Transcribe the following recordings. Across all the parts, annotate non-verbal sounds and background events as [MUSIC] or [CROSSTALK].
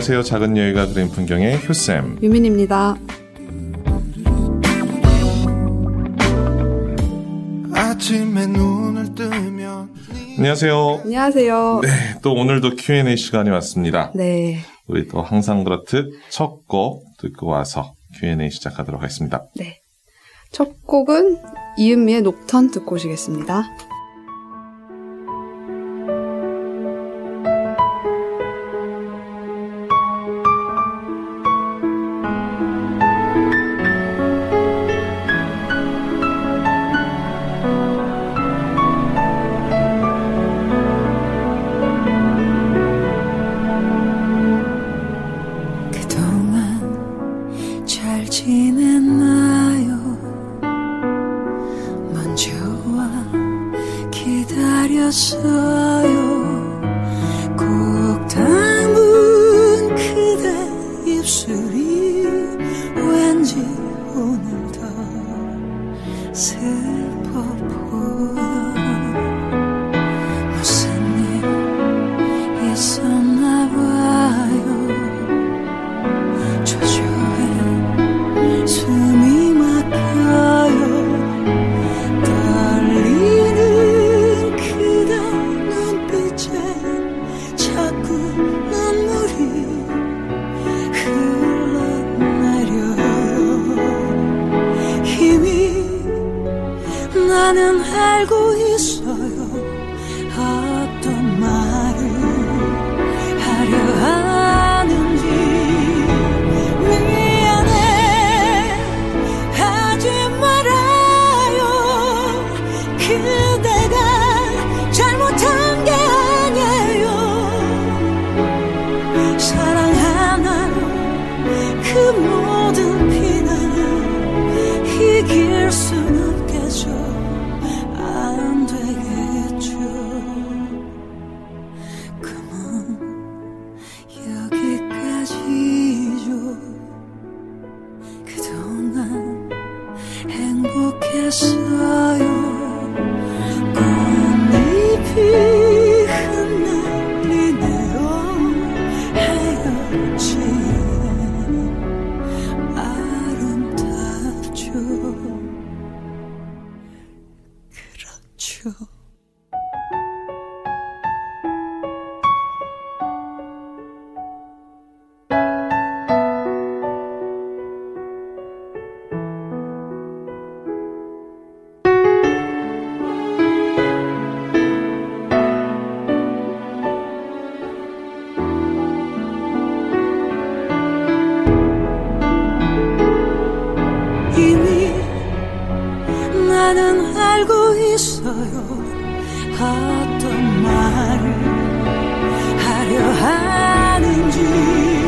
안녕하세요. 작은 여유가 그린 풍경의 효쌤. 유민입니다. 아침에 눈을 뜨면 안녕하세요. 안녕하세요. 네, 또 오늘도 Q&A 시간이 왔습니다. 네. 우리 또 항상 그렇듯 첫 곡 듣고 와서 Q&A 시작하도록 하겠습니다. 네. 첫 곡은 이은미의 녹턴 듣고 오시겠습니다. 어떤 말을 하려 하는지.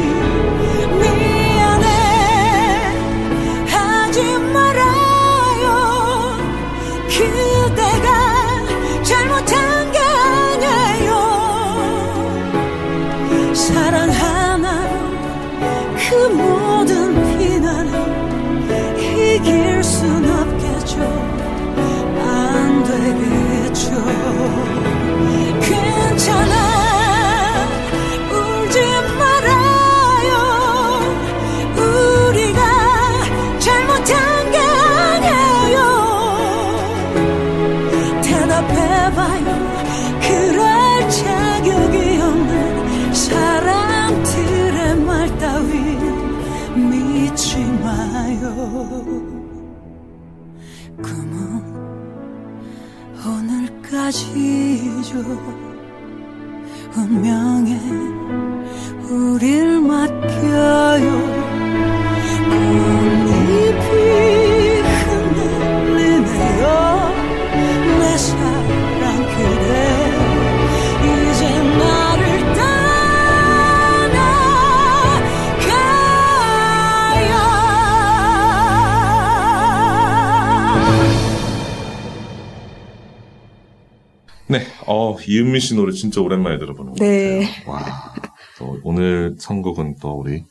이은미 씨 노래 진짜 오랜만에 들어보는 것 네. 같아요. 와, [LAUGHS] 또 오늘 선곡은 또 우리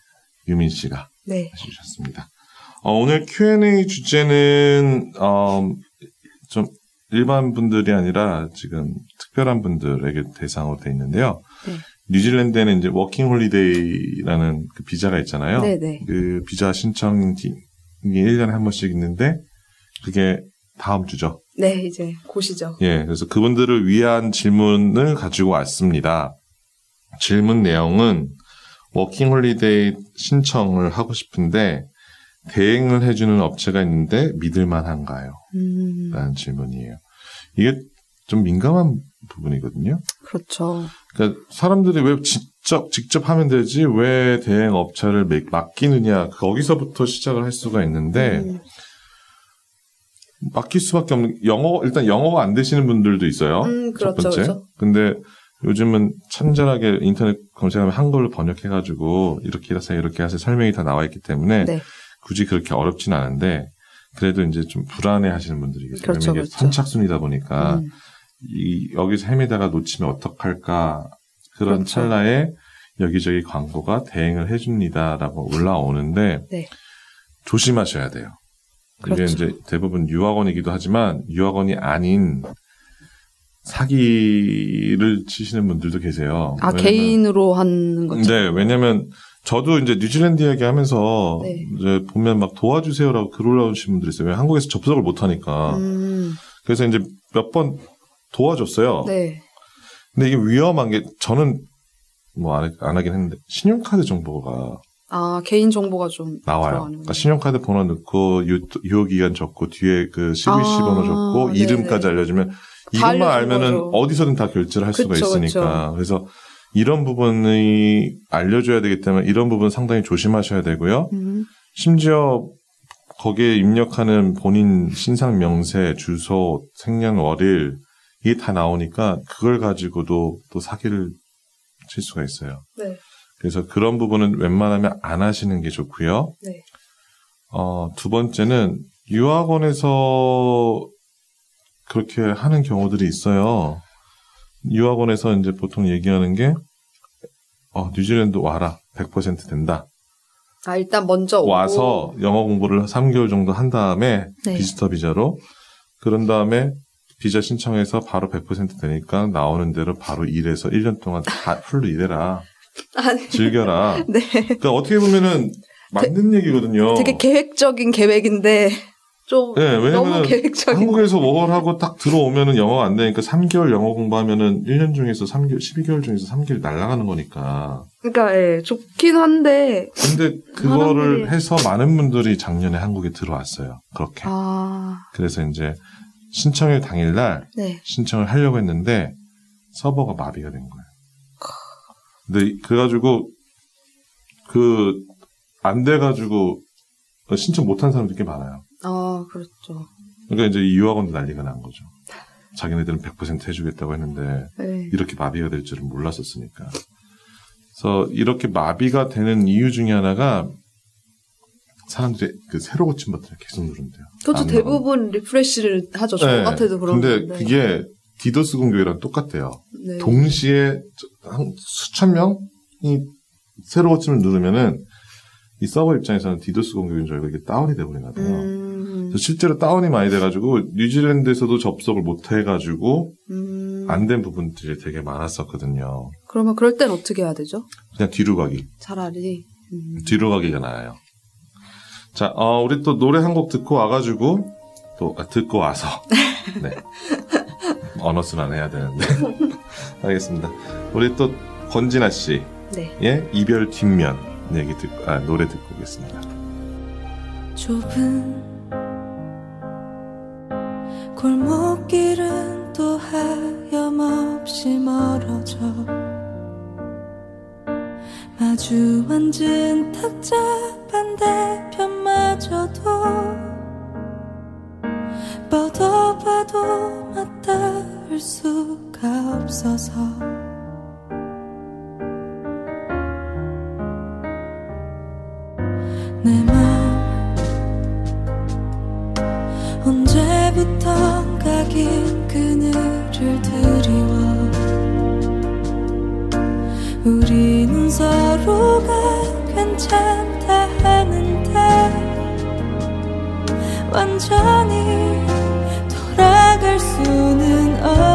유민 씨가 네. 해주셨습니다. 어, 오늘 Q&A 주제는 어, 좀 일반 분들이 아니라 지금 특별한 분들에게 대상으로 돼 있는데요. 네. 뉴질랜드에는 이제 워킹 홀리데이라는 그 비자가 있잖아요. 네 네. 그 비자 신청이 1년에 한 번씩 있는데 그게 다음 주죠. 네, 이제 곧이죠. 예, 그래서 그분들을 위한 질문을 가지고 왔습니다. 질문 내용은 워킹 홀리데이 신청을 하고 싶은데 대행을 해주는 업체가 있는데 믿을만한가요? 음. 라는 질문이에요. 이게 좀 민감한 부분이거든요. 그렇죠. 그러니까 사람들이 왜 직접 직접 하면 되지 왜 대행 업체를 맡기느냐 거기서부터 시작을 할 수가 있는데 음. 맡길 수밖에 없는 영어 일단 영어가 안 되시는 분들도 있어요. 음, 그렇죠, 첫 번째. 그렇죠. 근데 요즘은 친절하게 인터넷 검색하면 한글로 번역해가지고 이렇게 하세요, 이렇게 하세요 설명이 다 나와 있기 때문에 네. 굳이 그렇게 어렵진 않은데 그래도 이제 좀 불안해하시는 분들이 계세요. 그렇죠, 그렇죠. 선착순이다 보니까 음. 이 여기서 헤매다가 놓치면 어떡할까 그런 그렇죠. 찰나에 여기저기 광고가 대행을 해줍니다라고 올라오는데 네. 조심하셔야 돼요. 그렇죠. 이게 이제 대부분 유학원이기도 하지만 유학원이 아닌 사기를 치시는 분들도 계세요. 아 개인으로 하는 거죠? 네, 왜냐면 저도 이제 뉴질랜드 이야기 하면서 네. 이제 보면 막 도와주세요라고 글 올라오시는 분들이 있어요. 한국에서 접속을 못 하니까. 음. 그래서 이제 몇 번 도와줬어요. 네. 근데 이게 위험한 게 저는 뭐안 안 하긴 했는데 신용카드 정보가 아 개인 정보가 좀 나와요. 그러니까 신용카드 번호 넣고 유, 유효 기간 적고 뒤에 그 CVC 아, 번호 적고. 이름까지 알려주면 이것만 알면은 거죠. 어디서든 다 결제를 할 그쵸, 수가 있으니까. 그쵸. 그래서 이런 부분이 알려줘야 되기 때문에 이런 부분 상당히 조심하셔야 되고요. 음. 심지어 거기에 입력하는 본인 신상 명세, 주소, 생년월일 이게 다 나오니까 그걸 가지고도 또 사기를 칠 수가 있어요. 네. 그래서 그런 부분은 웬만하면 안 하시는 게 좋고요. 네. 어, 두 번째는 유학원에서 그렇게 하는 경우들이 있어요. 유학원에서 이제 보통 얘기하는 게, 어, 뉴질랜드 와라. 100% 된다. 아, 일단 먼저 와서 영어 공부를 3개월 정도 한 다음에 네. 비지터 비자로 그런 다음에 비자 신청해서 바로 100% 되니까 나오는 대로 바로 일해서 1년 동안 다 풀로 일해라. 아니. 즐겨라. [LAUGHS] 네. 그러니까 어떻게 보면은 맞는 되, 얘기거든요. 되게 계획적인 계획인데 좀 네, 너무 계획적인. 한국에서 뭘 하고 딱 들어오면은 영어가 안 되니까 3개월 영어 공부하면은 1년 중에서 3개월, 12개월 중에서 3개월 날아가는 거니까. 그러니까 예, 좋긴 한데. 근데 그거를 사람들이... 해서 많은 분들이 작년에 한국에 들어왔어요. 그렇게. 아... 그래서 이제 신청일 당일날 네. 신청을 하려고 했는데 서버가 마비가 된 거예요. 근데 그래가지고 그 안 돼가지고 신청 못한 사람들이 꽤 많아요. 아, 그렇죠. 그러니까 이제 유학원도 난리가 난 거죠. 자기네들은 100% 해주겠다고 했는데 네. 이렇게 마비가 될 줄은 몰랐었으니까. 그래서 이렇게 마비가 되는 이유 중에 하나가 사람들이 그 새로 고침 버튼을 계속 누른대요. 그렇죠. 대부분 refresh를 하죠. 저 네. 같아도 그런데 근데 그게 디도스 공격이랑 똑같대요. 네. 동시에 한 수천 명이 새로 고침을 누르면은 이 서버 입장에서는 디도스 공격인 줄 알고 이게 다운이 되버리거든요. 음. 실제로 다운이 많이 돼가지고 뉴질랜드에서도 접속을 못 해가지고 음. 안된 부분들이 되게 많았었거든요. 그러면 그럴 땐 어떻게 해야 되죠? 그냥 뒤로 가기. 차라리 음. 뒤로 가기가 나아요. 자, 어, 우리 또 노래 한 곡 듣고 와가지고 또 아, 듣고 와서 [LAUGHS] 네. 언어순환 해야 되는데 [LAUGHS] 알겠습니다. 우리 또 권진아 씨의 네. 이별 뒷면. 얘기 듣고 아 노래 듣고 오겠습니다. 좁은 골목길은 또 하염없이 멀어져 마주 앉은 탁자 반대편마저도 뻗어 봐도 맞닿을 수가 없어서. 내 맘 언제부턴가 긴 그늘을 드리워. 우리는 서로가 괜찮다 하는데 완전히 수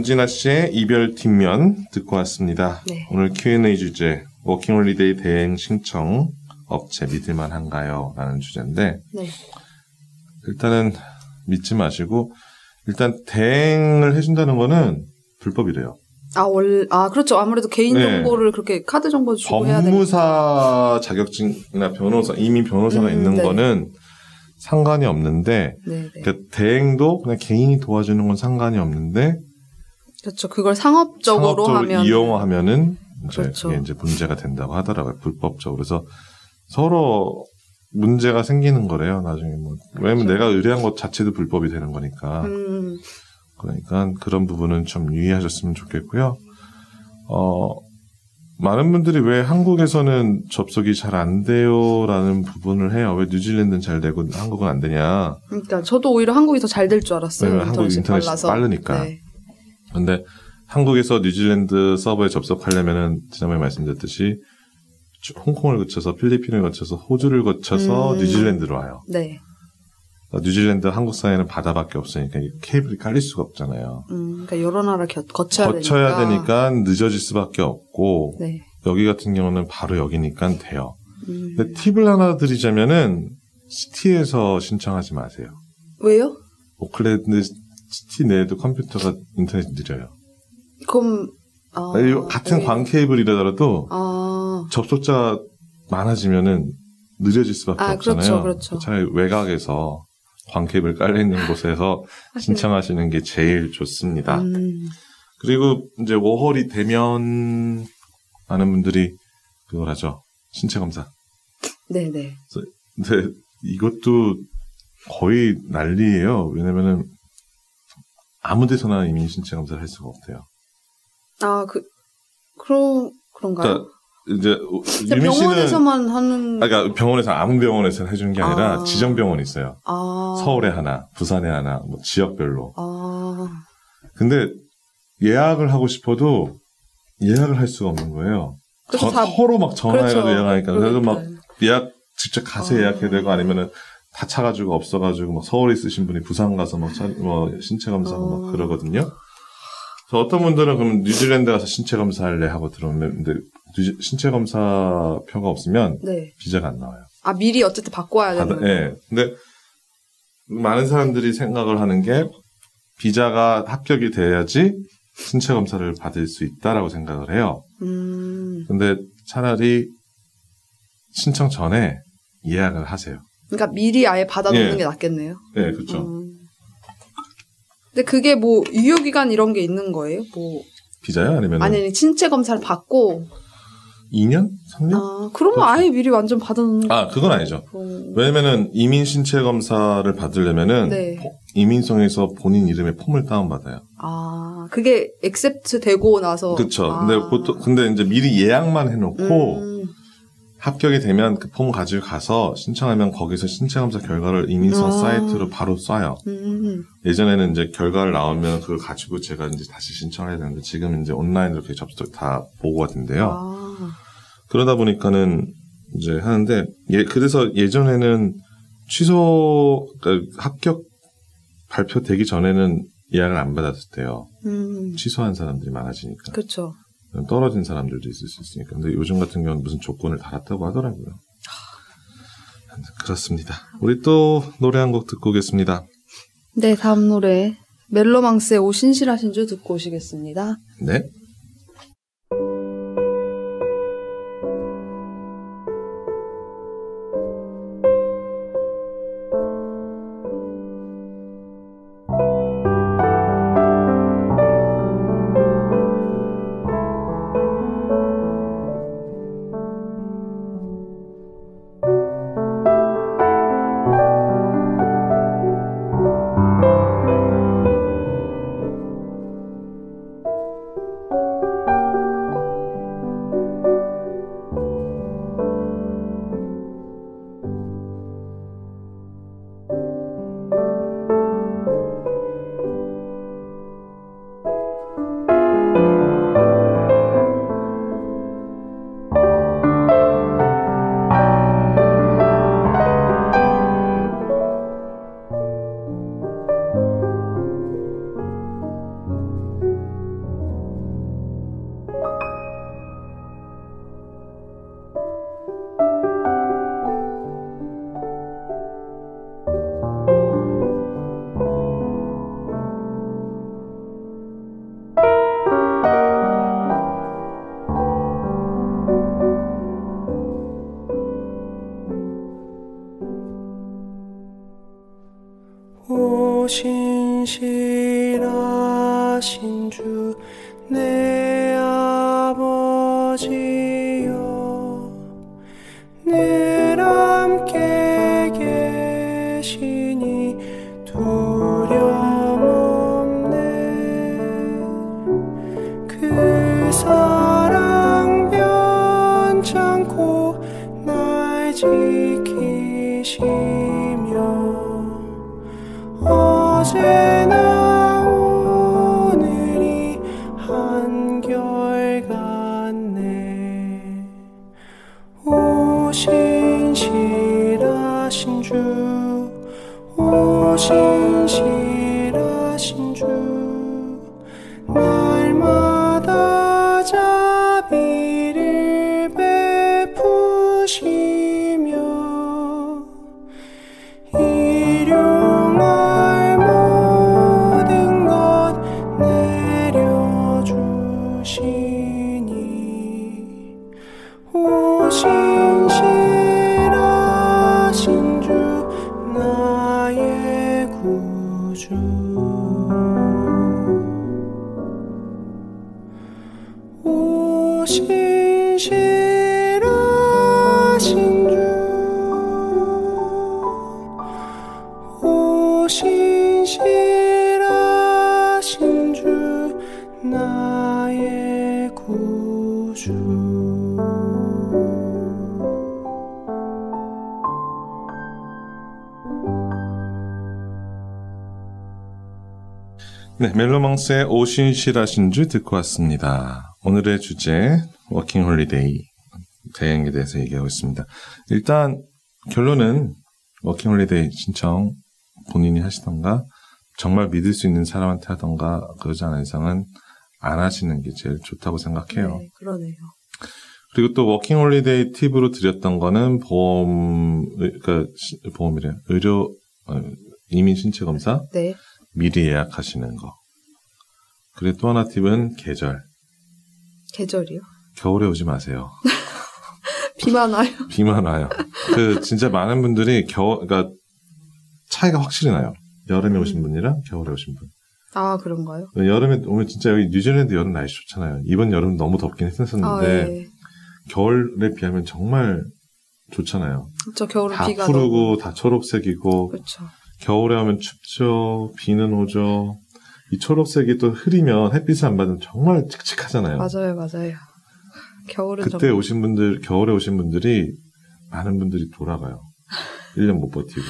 네, 권진아 씨의 이별 뒷면 듣고 왔습니다. 네. 오늘 Q&A 주제 워킹홀리데이 대행 신청 업체 믿을만 한가요? 라는 주제인데 네. 일단은 믿지 마시고 일단 대행을 해준다는 거는 불법이래요. 아, 월, 아, 그렇죠. 아무래도 개인 네. 정보를 그렇게 카드 정보 주고 해야 되니까. 법무사 자격증이나 변호사 이미 변호사가 음, 있는 네. 거는 상관이 없는데 네, 네. 그러니까 대행도 그냥 개인이 도와주는 건 상관이 없는데 그렇죠. 그걸 상업적으로, 상업적으로 하면. 이용하면은 이제 그렇죠. 그게 이제 문제가 된다고 하더라고요. 불법적으로. 그래서 서로 문제가 생기는 거래요. 나중에 뭐 왜냐면 그렇죠. 내가 의뢰한 것 자체도 불법이 되는 거니까. 음, 그러니까 그런 부분은 좀 유의하셨으면 좋겠고요. 어 많은 분들이 왜 한국에서는 접속이 잘 안 돼요라는 부분을 해요. 왜 뉴질랜드는 잘 되고 한국은 안 되냐. 그러니까 저도 오히려 한국이 더 잘 될 줄 알았어요. 한국 인터넷이 빨라서. 빠르니까. 네. 근데 한국에서 뉴질랜드 서버에 접속하려면은 지난번에 말씀드렸듯이 주- 홍콩을 거쳐서 필리핀을 거쳐서 호주를 거쳐서 음. 뉴질랜드로 와요. 네. 그러니까 뉴질랜드 한국 사이에는 바다밖에 없으니까 이 케이블이 깔릴 수가 없잖아요. 음, 그러니까 여러 나라 겨, 거쳐야, 거쳐야 되니까 늦어질 수밖에 없고 네. 여기 같은 경우는 바로 여기니까 돼요. 음. 근데 팁을 하나 드리자면은 city에서 신청하지 마세요. 왜요? 오클랜드 city 내에도 컴퓨터가 인터넷이 느려요. 그럼 아, 같은 네. 광 케이블이라도 아, 접속자 많아지면은 느려질 수밖에 아, 없잖아요. 그렇죠, 그렇죠. 차라리 외곽에서 광 케이블 깔려 있는 곳에서 [LAUGHS] 신청하시는 게 제일 좋습니다. 음, 그리고 이제 워홀이 되면 많은 분들이 그걸 하죠. 신체 검사. 네네. 근데 이것도 거의 난리예요. 왜냐면은 아무 데서나 이민 신체 검사를 할 수가 없대요. 아, 그, 그럼, 그런가요? 그러니까 이제 진짜 유민 씨는 병원에서만 하는, 아, 그러니까 병원에서 아무 병원에서 해주는 게 아니라 아. 지정 병원이 있어요. 아, 서울에 하나, 부산에 하나, 뭐 지역별로. 아, 근데 예약을 하고 싶어도 예약을 할 수가 없는 거예요. 저- 다- 서로 막 전화해가지고 그렇죠. 예약하니까 그래서 막 그러니까요. 예약 직접 가서 아. 예약해야 되고 아니면은 다 차가지고 없어가지고 막 서울에 있으신 분이 부산 가서 막 차- 뭐 신체 검사하고 막 어. 그러거든요. 그래서 어떤 분들은 그럼 뉴질랜드 가서 신체 검사할래 하고 들어오면 근데 뉴지- 신체 검사 표가 없으면 네. 비자가 안 나와요. 아, 미리 어쨌든 바꿔야 되는 거예요. 예. 근데 많은 사람들이 생각을 하는 게 비자가 합격이 돼야지 신체 검사를 받을 수 있다라고 생각을 해요. 음, 근데 차라리 신청 전에 예약을 하세요. 그러니까 미리 아예 받아놓는 예. 게 낫겠네요. 네, 그렇죠. 음. 근데 그게 뭐 유효기간 이런 게 있는 거예요? 뭐 비자요? 아니면 아니 아니 신체 검사를 받고 2년? 3년? 아 그러면 그렇죠. 아예 미리 완전 받아놓는 거. 아, 그건 아니죠. 음. 왜냐면은 이민 신체 검사를 받으려면은 네. 포- 이민성에서 본인 이름의 폼을 다운받아요. 아 그게 accept 되고 나서 그렇죠. 아. 근데 보통 근데 이제 미리 예약만 해 놓고 음. 합격이 되면 그 폼 가지고 가서 신청하면 거기서 신체 검사 결과를 이민성 아. 사이트로 바로 쏴요. 음. 예전에는 이제 결과를 나오면 그걸 가지고 제가 이제 다시 신청해야 되는데 지금 이제 온라인으로 이렇게 접속 다 보고가 된대요. 아. 그러다 보니까는 이제 하는데 예 그래서 예전에는 취소 그러니까 합격 발표되기 전에는 예약을 안 받았대요. 음. 취소한 사람들이 많아지니까 그렇죠. 떨어진 사람들도 있을 수 있으니까. 근데 요즘 같은 경우는 무슨 조건을 달았다고 하더라고요. 그렇습니다. 우리 또 노래 한 곡 듣고 오겠습니다. 네 다음 노래 멜로망스의 오 신실하신 줄 듣고 오시겠습니다. 네. 清晰 네, 멜로망스의 오 신실하신 주 듣고 왔습니다. 오늘의 주제 워킹 홀리데이 대행에 대해서 얘기하고 있습니다. 일단 결론은 워킹 홀리데이 신청 본인이 하시던가 정말 믿을 수 있는 사람한테 하던가 그러지 않은 이상은 안 하시는 게 제일 좋다고 생각해요. 네, 그러네요. 그리고 또 워킹 홀리데이 팁으로 드렸던 거는 보험 그러니까 시- 보험이래 의료 어, 이민 신체 검사 네. 미리 예약하시는 거. 그리고 또 하나 팁은 계절. 계절이요. 겨울에 오지 마세요. [LAUGHS] 비만 와요. [LAUGHS] 비만 와요. 그 진짜 많은 분들이 겨울 그러니까 차이가 확실히 나요. 여름에 음. 오신 분이랑 겨울에 오신 분. 아, 그런가요? 여름에 오면 진짜 여기 뉴질랜드 여름 날씨 좋잖아요. 이번 여름 너무 덥긴 했었는데 아, 예. 겨울에 비하면 정말 좋잖아요. 저 겨울은 다 비가 푸르고 너무... 다 초록색이고 그렇죠. 겨울에 오면 춥죠. 비는 오죠. 이 초록색이 또 흐리면 햇빛을 안 받으면 정말 칙칙하잖아요. 맞아요, 맞아요. 겨울은 그때 정말 오신 분들, 겨울에 오신 분들이 많은 분들이 돌아가요. 1년 못 버티고.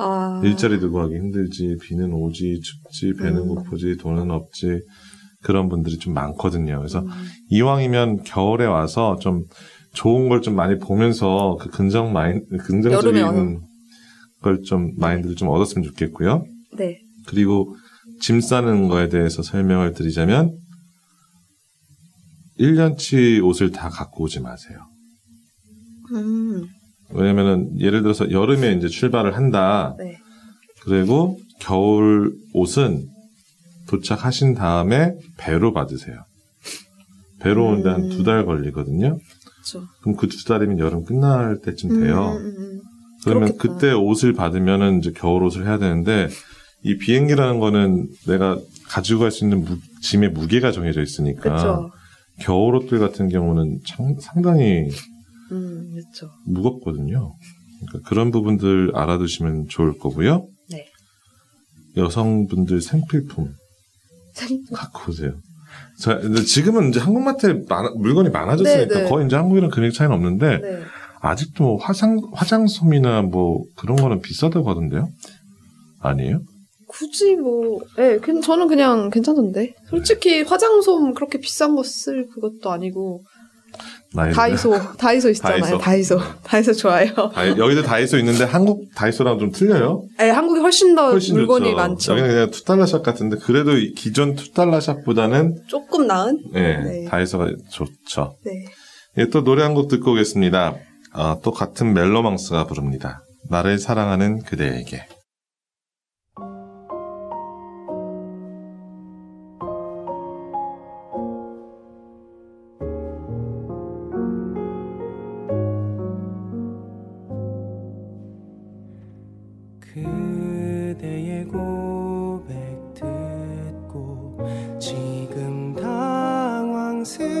아, 일자리 두고 하기 힘들지, 비는 오지, 춥지, 배는 음. 고프지, 돈은 없지. 그런 분들이 좀 많거든요. 그래서 음, 이왕이면 겨울에 와서 좀 좋은 걸 좀 많이 보면서 그 긍정 마인, 긍정적인 걸 좀 마인드를 좀 얻었으면 좋겠고요. 네. 그리고 짐 싸는 거에 대해서 설명을 드리자면 1년치 옷을 다 갖고 오지 마세요. 음, 왜냐면은 예를 들어서 여름에 이제 출발을 한다. 네. 그리고 겨울 옷은 도착하신 다음에 배로 받으세요. 배로 오는데 한 음. 두달 걸리거든요. 그렇죠. 그럼 그 두 달이면 여름 끝날 때쯤 돼요. 음, 음, 음. 그러면 그렇겠다. 그때 옷을 받으면은 이제 겨울 옷을 해야 되는데 이 비행기라는 거는 내가 가지고 갈 수 있는 무- 짐의 무게가 정해져 있으니까 그렇죠. 겨울 옷들 같은 경우는 참- 상당히 음, 그렇죠. 무겁거든요. 그러니까 그런 부분들 알아두시면 좋을 거고요. 네. 여성분들 생필품 갖고 오세요. 자, 근데 지금은 이제 한국마트에 많아- 물건이 많아졌으니까 네, 네. 거의 이제 한국이랑 금액 차이는 없는데 네. 아직도 뭐 화장 화장솜이나 뭐 그런 거는 비싸다고 하던데요? 아니에요? 굳이 뭐, 예, 네, 저는 그냥 괜찮던데. 솔직히 화장솜 그렇게 비싼 거 쓸 그것도 아니고, 나이 다이소, 다이소 있잖아요. 다이소. 다이소 좋아요. 다이- 여기도 다이소 있는데 한국 다이소랑 좀 틀려요. 예, 한국이 훨씬 더 훨씬 물건이 좋죠. 많죠. 여기는 그냥 투달러샵 같은데 그래도 이 기존 투달러샵보다는 조금 나은? 예, 네. 다이소가 좋죠. 네. 예, 또 노래 한 곡 듣고 오겠습니다. 아, 또 같은 멜로망스가 부릅니다. 나를 사랑하는 그대에게. to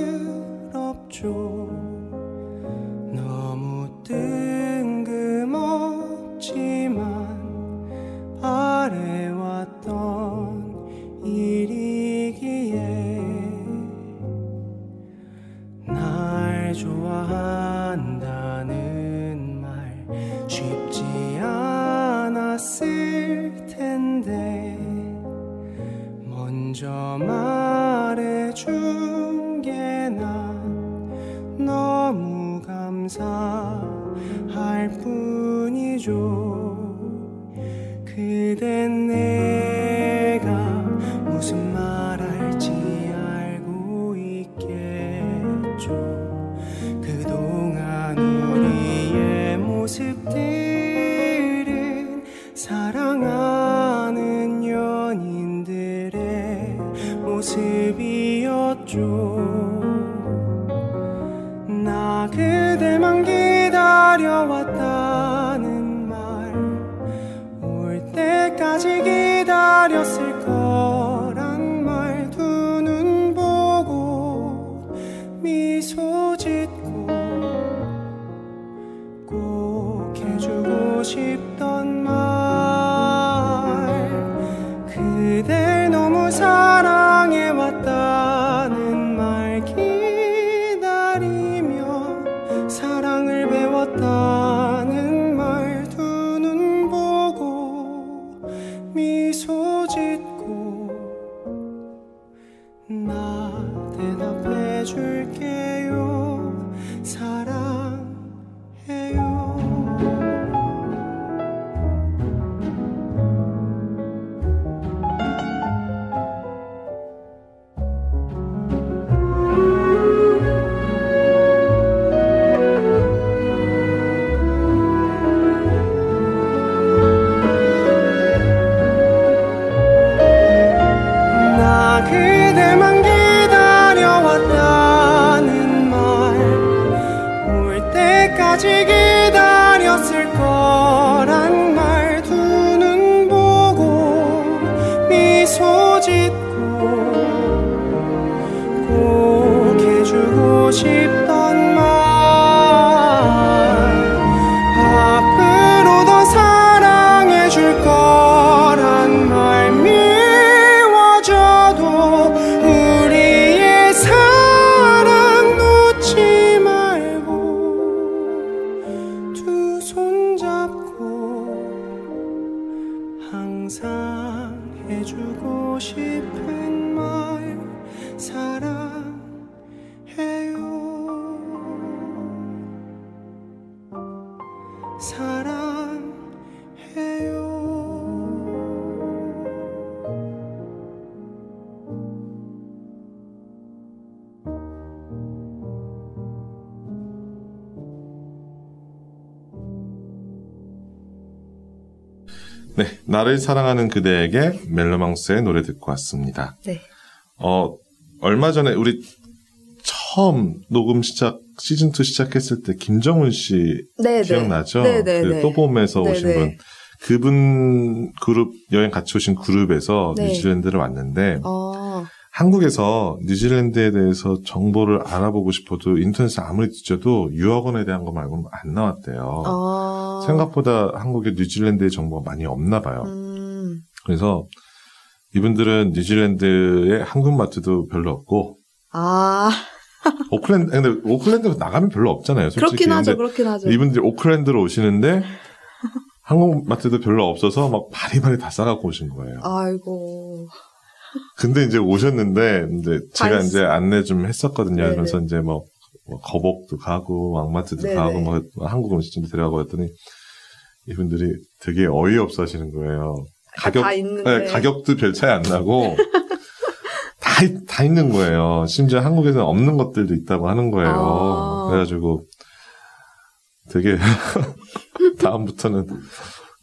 나 대답해 줄게 나를 사랑하는 그대에게 멜로망스의 노래 듣고 왔습니다. 네. 어, 얼마 전에 우리 처음 녹음 시작 시즌 2 시작했을 때 김정훈 씨 네, 기억나죠? 네, 네, 그 네. 또봄에서 네, 오신 네. 분. 그분 그룹 여행 같이 오신 그룹에서 네. 뉴질랜드를 왔는데 어, 한국에서 뉴질랜드에 대해서 정보를 알아보고 싶어도 인터넷에 아무리 뒤져도 유학원에 대한 거 말고는 안 나왔대요. 어. 생각보다 한국에 뉴질랜드의 정보가 많이 없나 봐요. 음, 그래서 이분들은 뉴질랜드에 한국 마트도 별로 없고 아, [LAUGHS] 오클랜드 근데 오클랜드 나가면 별로 없잖아요. 솔직히. 그렇긴 하죠, 그렇긴 하죠. 이분들이 오클랜드로 오시는데 한국 마트도 별로 없어서 막 바리바리 다 싸갖고 오신 거예요. 아이고. 근데 이제 오셨는데 이제 제가 다 이제 안내 좀 했었거든요. 네네. 그래서 이제 뭐, 뭐 거복도 가고 왕마트도 네네. 가고 뭐 한국 음식점도 데려가고 했더니 이분들이 되게 어이없어 하시는 거예요. 가격 다 있는데. 네, 가격도 별 차이 안 나고 [LAUGHS] 다, 있- 다 있는 거예요. 심지어 한국에서는 없는 것들도 있다고 하는 거예요. 아. 그래가지고 되게 [LAUGHS] 다음부터는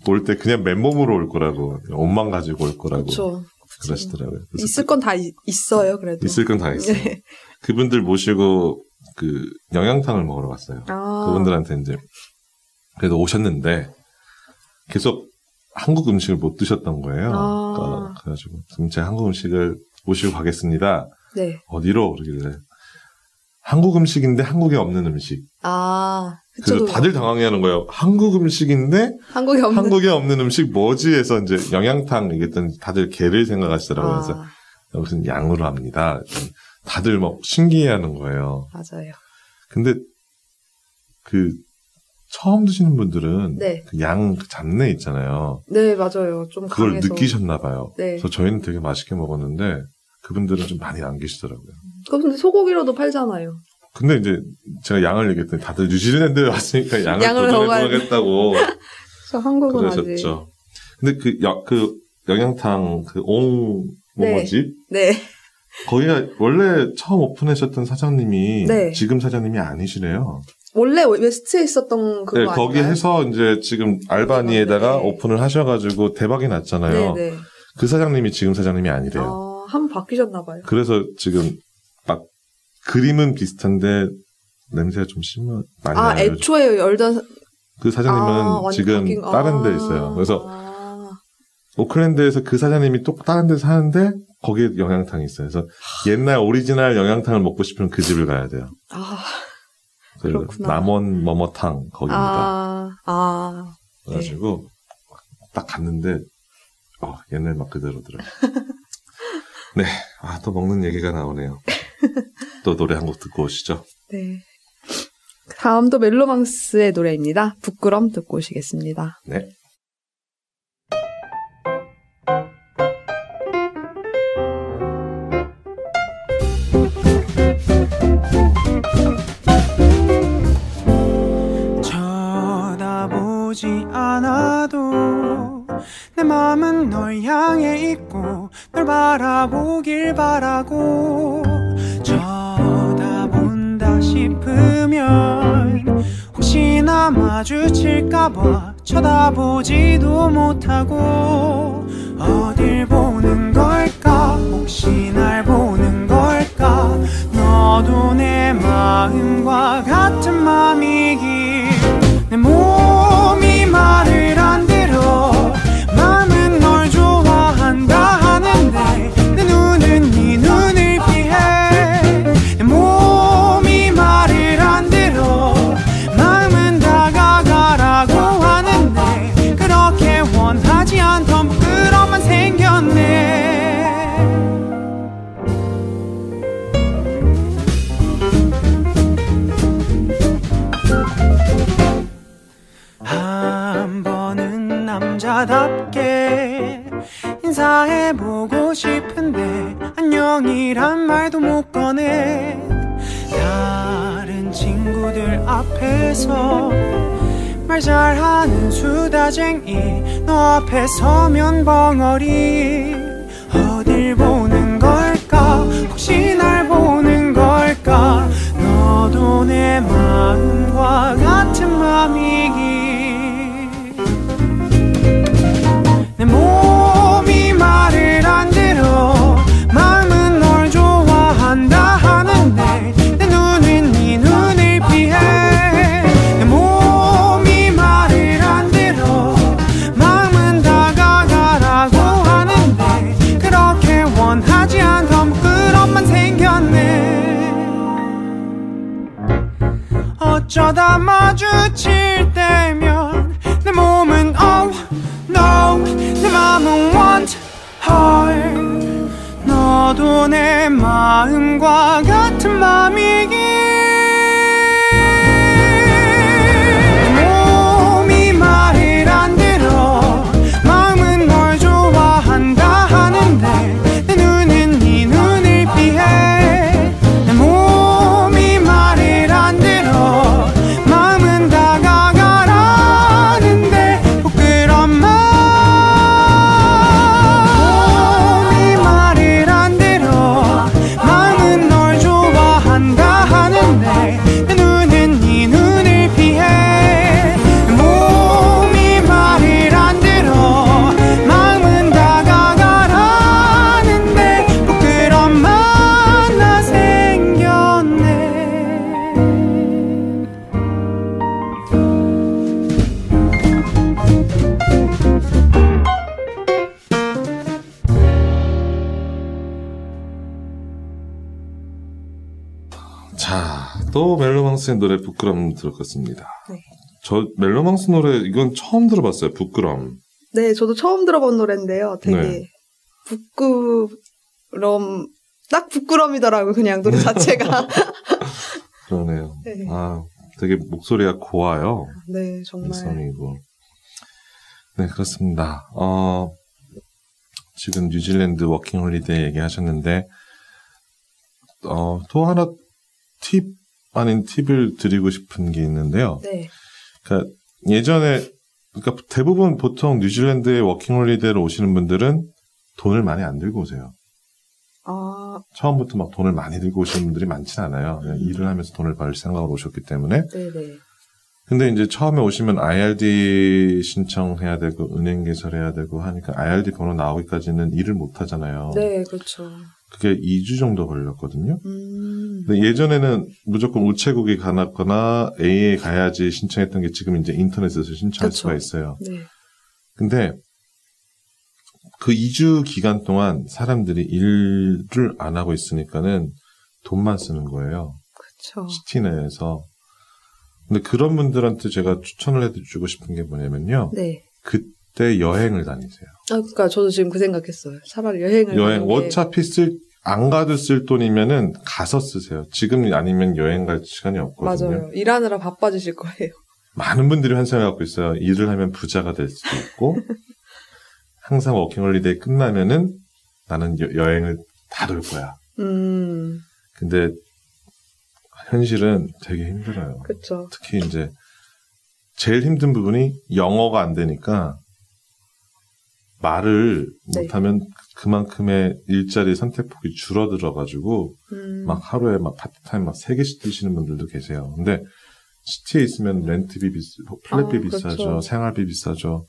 올 때 그냥 맨몸으로 올 거라고 옷만 가지고 올 거라고 그렇죠. 그러시더라고요. 있을 건 다 있어요, 그래도. 있을 건 다 있어요. 네. 그분들 모시고 그 영양탕을 먹으러 갔어요. 아. 그분들한테 이제 그래도 오셨는데 계속 한국 음식을 못 드셨던 거예요. 아. 그러니까 그래가지고 그럼 제가 한국 음식을 모시고 가겠습니다. 네. 어디로 그러길래 한국 음식인데 한국에 없는 음식. 아, 그래서. 다들 당황해하는 거예요. 한국 음식인데 한국에 없는. 한국에 없는 음식 뭐지 해서 이제 영양탕 얘기했더니 다들 게를 생각하시더라고요. 그래서 아, 무슨 양으로 합니다. 다들 막 신기해하는 거예요. 맞아요. 근데 그 처음 드시는 분들은 네. 그 양 잡내 있잖아요. 네, 맞아요. 좀 그걸 강해서. 느끼셨나 봐요. 네. 그래서 저희는 되게 맛있게 먹었는데 그분들은 좀 많이 남기시더라고요. 그거 근데 소고기로도 팔잖아요. 근데 이제 제가 양을 얘기했더니 다들 뉴질랜드에 왔으니까 양을, [LAUGHS] 양을 도전해 먹어야 보겠다고 [LAUGHS] 그래서 한국은 아직. 그러셨죠. 근데 그, 여, 그 영양탕 그옹 네. 모모집 네. 거기가 원래 처음 오픈하셨던 사장님이 네. 지금 사장님이 아니시래요. 원래 west에 있었던 그거 네? 거기 해서 이제 지금 알바니에다가 네. 오픈을 하셔가지고 대박이 났잖아요. 네, 네. 그 사장님이 지금 사장님이 아니래요. 아, 한번 바뀌셨나 봐요. 그래서 지금 막 그림은 비슷한데 냄새가 좀 심한 많이 아, 나요. 애초에 사- 그 사장님은 아, 지금 바뀐- 다른 데 아. 있어요. 그래서 아, 오클랜드에서 그 사장님이 또 다른 데서 하는데 거기에 영양탕이 있어요. 그래서 옛날 오리지널 영양탕을 먹고 싶으면 그 집을 가야 돼요. 아, 그 그렇구나. 남원 머머탕 거기입니다. 아, 아, 그래가지고 딱 갔는데 어, 옛날 맛 그대로더라. [LAUGHS] 네, 아 또 먹는 얘기가 나오네요. [LAUGHS] 또 노래 한 곡 듣고 오시죠. 네. 다음도 멜로망스의 노래입니다. 부끄럼 듣고 오시겠습니다. 네. 쳐다보지 않아도 널 향해 있고 널 바라보길 바라고 쳐다본다 싶으면 혹시나 마주칠까봐 쳐다보지도 못하고 어딜 보는 걸까? 혹시 날 보는 걸까? 너도 내 마음과 같은 맘이길 내 몸이 말을 안들 남자답게 인사해보고 싶은데 안녕이란 말도 못 꺼내 다른 친구들 앞에서 말 잘하는 수다쟁이 너 앞에 서면 벙어리 어딜 보는 걸까 혹시 날 보는 걸까 너도 내 마음과 같은 마음이기 어쩌다 마주칠 때면 내 몸은 oh no 내 마음은 want heart 너도 내 마음과 같은 마음이길 멜로망스의 노래 부끄럼 들었겠습니다. 네. 저 멜로망스 노래 이건 처음 들어봤어요. 부끄럼. 네, 저도 처음 들어본 노래인데요. 되게 네. 부끄럼, 딱 부끄럼이더라고요. 그냥 노래 자체가. [LAUGHS] 그러네요. 네. 아, 되게 목소리가 고와요. 네, 정말. 미성이고. 네, 그렇습니다. 어, 지금 뉴질랜드 워킹 홀리데이 얘기하셨는데, 어, 또 하나 팁 아닌 팁을 드리고 싶은 게 있는데요. 네. 그러니까 예전에, 그러니까 대부분 보통 뉴질랜드에 워킹 홀리데이로 오시는 분들은 돈을 많이 안 들고 오세요. 아, 처음부터 막 돈을 많이 들고 오시는 분들이 많진 않아요. 그냥 일을 하면서 돈을 벌 생각으로 오셨기 때문에. 네네. 근데 이제 처음에 오시면 IRD 신청해야 되고 은행 개설해야 되고 하니까 IRD 번호 나오기까지는 일을 못 하잖아요. 네, 그렇죠. 그게 2주 정도 걸렸거든요. 음, 근데 예전에는 무조건 우체국에 가거나 A에 가야지 신청했던 게 지금 이제 인터넷에서 신청할 그쵸. 수가 있어요. 네. 근데 그 2주 기간 동안 사람들이 일을 안 하고 있으니까는 돈만 쓰는 거예요. 그쵸. 시티 내에서. 근데 그런 분들한테 제가 추천을 해주고 싶은 게 뭐냐면요. 네. 그 때 여행을 다니세요. 아, 그니까 저도 지금 그 생각했어요. 차라리 여행을. 여행, 어차피 쓸, 안 가도 쓸 돈이면은 가서 쓰세요. 지금 아니면 여행 갈 시간이 없거든요. 맞아요. 일하느라 바빠지실 거예요. 많은 분들이 환상을 갖고 있어요. 일을 하면 부자가 될 수도 있고, [LAUGHS] 항상 워킹홀리데이 끝나면은 나는 여, 여행을 다 돌 거야. 음, 근데 현실은 되게 힘들어요. 그쵸. 특히 이제 제일 힘든 부분이 영어가 안 되니까 말을 네. 못하면 그만큼의 일자리 선택폭이 줄어들어 가지고 음, 막 하루에 막 파트타임 막 세 개씩 뛰시는 분들도 계세요. 근데 city에 있으면 렌트비 비싸, flat비 아, 비싸죠, 그렇죠. 생활비 비싸죠.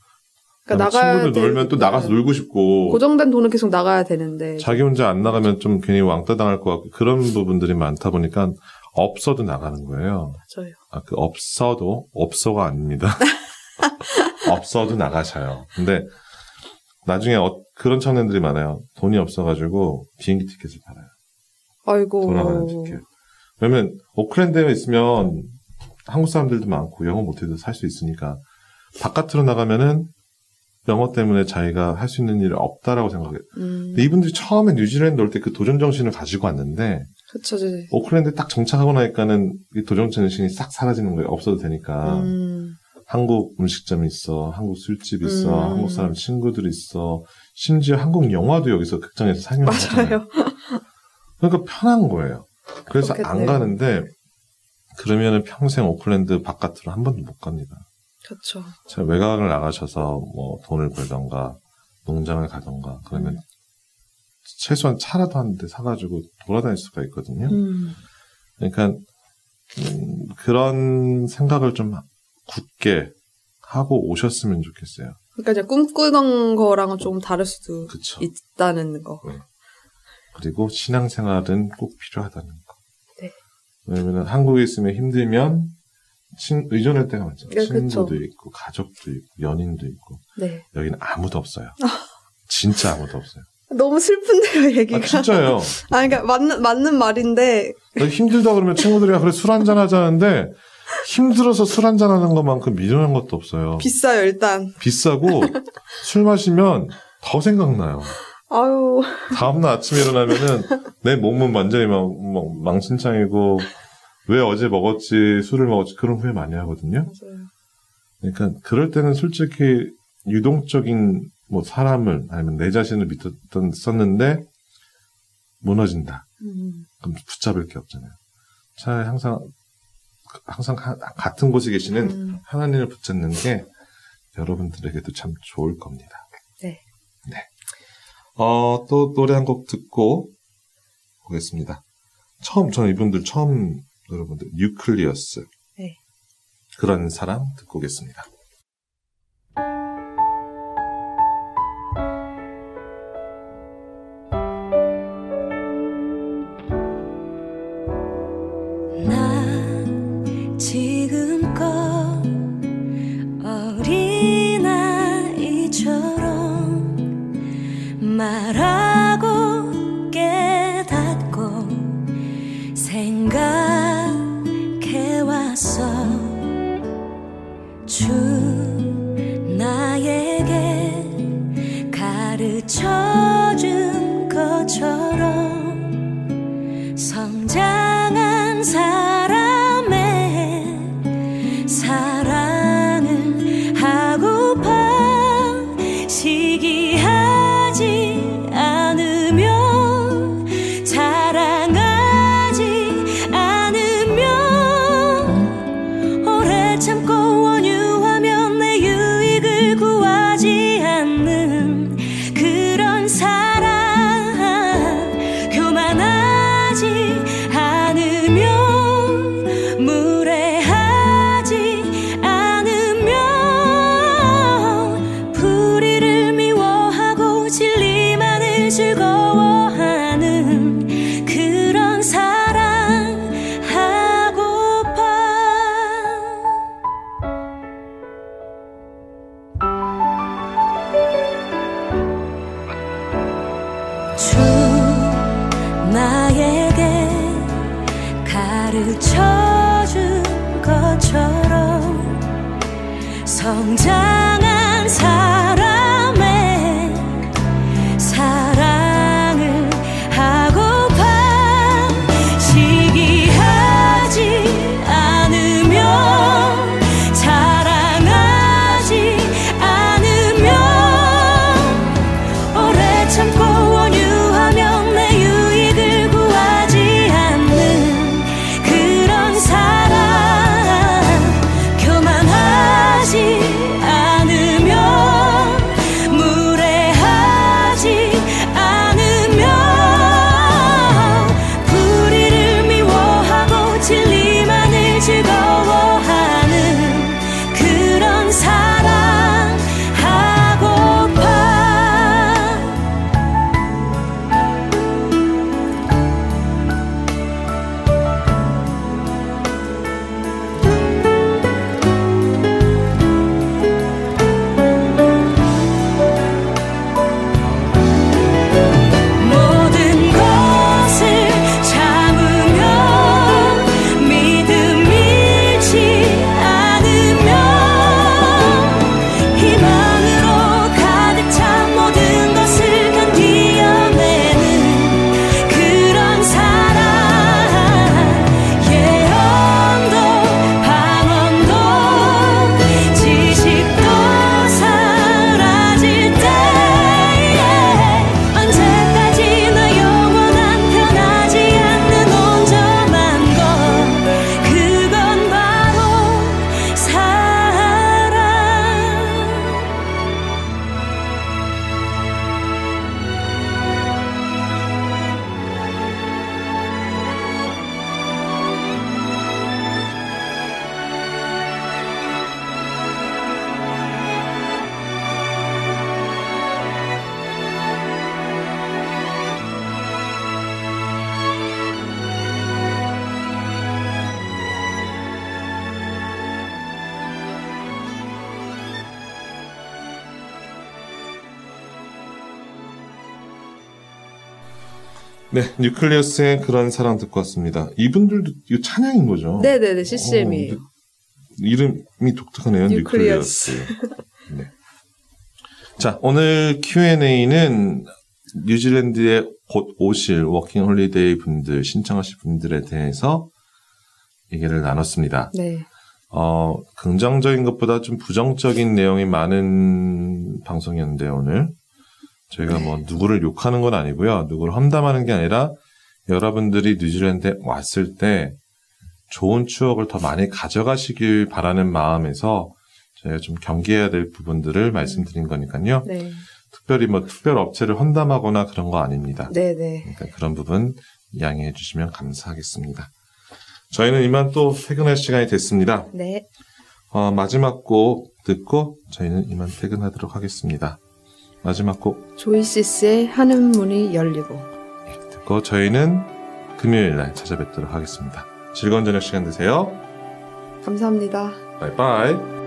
그러니까 나가야 친구들 놀면 또 되니까. 나가서 놀고 싶고 고정된 돈은 계속 나가야 되는데. 자기 혼자 안 나가면 좀 괜히 왕따 당할 것 같고 그런 부분들이 많다 보니까 없어도 나가는 거예요. 맞아요. 아, 그 없어도 없어가 아닙니다. [LAUGHS] 없어도 나가셔요. 근데 나중에 어- 그런 청년들이 많아요. 돈이 없어가지고 비행기 티켓을 팔아요. 아이고. 돌아가는 티켓. 왜냐면 오클랜드에 있으면 한국 사람들도 많고 영어 못해도 살 수 있으니까 바깥으로 나가면은 영어 때문에 자기가 할 수 있는 일이 없다라고 생각해요. 음, 근데 이분들이 처음에 뉴질랜드 올 때 그 도전 정신을 가지고 왔는데 그쵸, 네. 오클랜드 딱 정착하고 나니까는 이 도전 정신이 싹 사라지는 거예요. 없어도 되니까. 음, 한국 음식점이 있어, 한국 술집 있어, 음. 한국 사람 친구들 있어, 심지어 한국 영화도 여기서 극장에서 상영을 하잖아요. 맞아요. 그러니까 편한 거예요. 그래서 안 그렇겠네요. 가는데 그러면은 평생 오클랜드 바깥으로 한 번도 못 갑니다. 그쵸. 제가 외곽을 나가셔서 뭐 돈을 벌던가 농장을 가던가 그러면 음. 최소한 차라도 한 대 사가지고 돌아다닐 수가 있거든요. 음, 그러니까 음, 그런 생각을 좀 굳게 하고 오셨으면 좋겠어요. 그러니까 이제 꿈꾸던 거랑은 조금 다를 수도 그쵸. 있다는 거. 그리고 신앙생활은 꼭 필요하다는 거. 네. 왜냐면 한국에 있으면 힘들면 친, 의존할 때가 많죠. 네, 친구도 그쵸. 있고 가족도 있고 연인도 있고 네. 여기는 아무도 없어요. 진짜 아무도 없어요. 너무 슬픈데요, 얘기가. 아 진짜요. [LAUGHS] 아, 그러니까 맞는 맞는 말인데 나 힘들다 그러면 친구들이 그래 술 한잔 하자는데 힘들어서 술 한잔 하는 것만큼 미련한 것도 없어요. 비싸요, 일단. 비싸고 술 마시면 더 생각나요. 아유, 다음날 아침에 일어나면은 내 몸은 완전히 막, 막 망신창이고 왜 어제 먹었지 술을 먹었지 그런 후회 많이 하거든요. 맞아요. 그러니까 그럴 때는 솔직히 유동적인 뭐 사람을 아니면 내 자신을 믿었던 썼는데 무너진다. 음, 그럼 붙잡을 게 없잖아요. 차라리 항상 항상 가- 같은 곳에 계시는 음, 하나님을 붙잡는 게 여러분들에게도 참 좋을 겁니다. 네. 네. 어, 또 노래 한 곡 듣고 보겠습니다. 처음, 저는 이분들 처음 여러분들 뉴클리어스. 네. 그런 사람 듣고 오겠습니다. 네, 뉴클리어스의 그런 사랑 듣고 왔습니다. 이분들도 이거 찬양인 거죠? 네네네, CCM이에요. 어, 이름이 독특하네요. 뉴클리어스. 뉴클리어스. 네. 자, 오늘 Q&A는 뉴질랜드에 곧 오실 워킹 홀리데이 분들, 신청하실 분들에 대해서 얘기를 나눴습니다. 네. 어, 긍정적인 것보다 좀 부정적인 내용이 많은 방송이었는데요, 오늘. 저희가 뭐 누구를 욕하는 건 아니고요. 누구를 험담하는 게 아니라 여러분들이 뉴질랜드에 왔을 때 좋은 추억을 더 많이 가져가시길 바라는 마음에서 저희가 좀 경계해야 될 부분들을 말씀드린 거니까요. 네. 특별히 뭐 특별 업체를 험담하거나 그런 거 아닙니다. 네네. 그러니까 그런 부분 양해해 주시면 감사하겠습니다. 저희는 이만 또 퇴근할 시간이 됐습니다. 네. 어, 마지막 곡 듣고 저희는 이만 퇴근하도록 하겠습니다. 마지막 곡 조이시스의 하는 문이 열리고. 듣고 저희는 금요일 날 찾아뵙도록 하겠습니다. 즐거운 저녁 시간 되세요. 감사합니다. 바이바이.